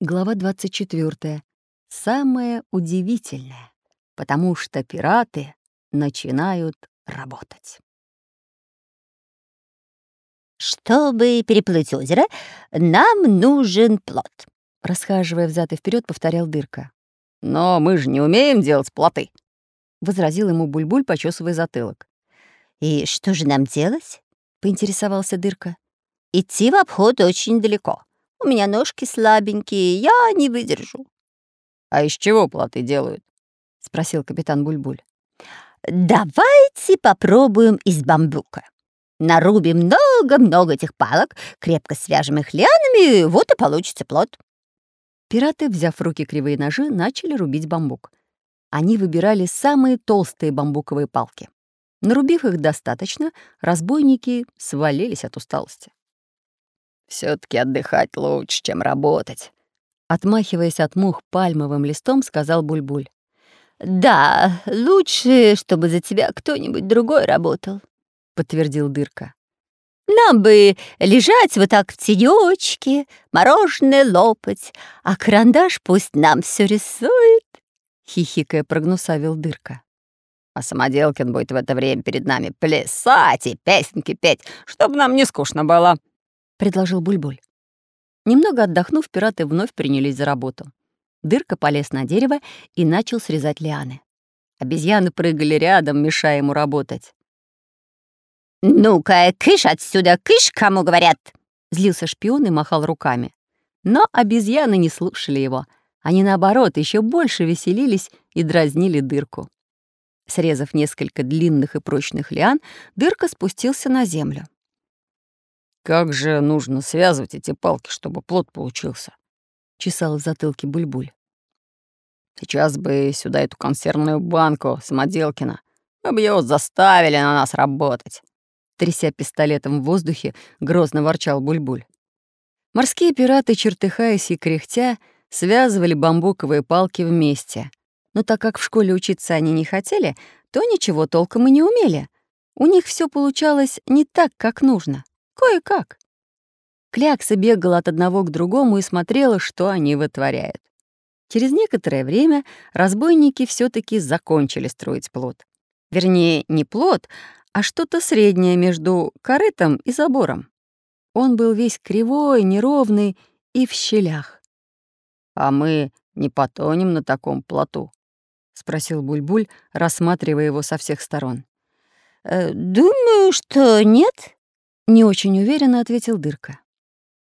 Глава 24. Самое удивительное, потому что пираты начинают работать. «Чтобы переплыть озеро, нам нужен плот», — расхаживая взад и вперед, повторял Дырка. «Но мы же не умеем делать плоты», — возразил ему Бульбуль, почесывая затылок. «И что же нам делать?» — поинтересовался Дырка. «Идти в обход очень далеко. У меня ножки слабенькие, я не выдержу». «А из чего плоты делают?» — спросил капитан Бульбуль. «Давайте попробуем из бамбука. Нарубим много-много этих палок, крепко свяжем их лианами, вот и получится плод». Пираты, взяв в руки кривые ножи, начали рубить бамбук. Они выбирали самые толстые бамбуковые палки. Нарубив их достаточно, разбойники свалились от усталости все таки отдыхать лучше, чем работать», — отмахиваясь от мух пальмовым листом, сказал Бульбуль. «Да, лучше, чтобы за тебя кто-нибудь другой работал», — подтвердил Дырка. «Нам бы лежать вот так в тенёчке, мороженое лопать, а карандаш пусть нам все рисует», — хихикая прогнусавил Дырка. «А Самоделкин будет в это время перед нами плясать и песенки петь, чтобы нам не скучно было», — предложил Бульбуль. Немного отдохнув, пираты вновь принялись за работу. Дырка полез на дерево и начал срезать лианы. Обезьяны прыгали рядом, мешая ему работать. «Ну-ка, кыш отсюда, кыш, кому говорят!» Злился шпион и махал руками. Но обезьяны не слушали его. Они, наоборот, еще больше веселились и дразнили дырку. Срезав несколько длинных и прочных лиан, дырка спустился на землю. «Как же нужно связывать эти палки, чтобы плод получился?» — чесал в затылке Бульбуль. «Сейчас бы сюда эту консервную банку самоделкина. Мы бы его заставили на нас работать!» Тряся пистолетом в воздухе, грозно ворчал Бульбуль. Морские пираты, чертыхаясь и кряхтя, связывали бамбуковые палки вместе. Но так как в школе учиться они не хотели, то ничего толком и не умели. У них все получалось не так, как нужно. Кое-как. Клякса бегала от одного к другому и смотрела, что они вытворяют. Через некоторое время разбойники все таки закончили строить плод. Вернее, не плод, а что-то среднее между корытом и забором. Он был весь кривой, неровный и в щелях. «А мы не потонем на таком плоту?» — спросил Бульбуль, рассматривая его со всех сторон. «Э, «Думаю, что нет», не очень уверенно ответил Дырка.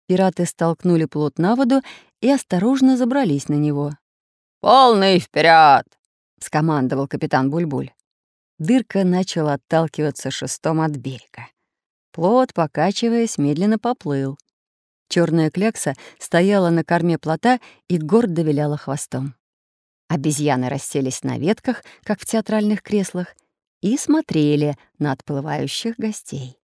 Пираты столкнули плот на воду и осторожно забрались на него. «Полный вперед! скомандовал капитан Бульбуль. Дырка начал отталкиваться шестом от берега. Плот, покачиваясь, медленно поплыл. Черная клякса стояла на корме плота и гордо виляла хвостом. Обезьяны расселись на ветках, как в театральных креслах, и смотрели на отплывающих гостей.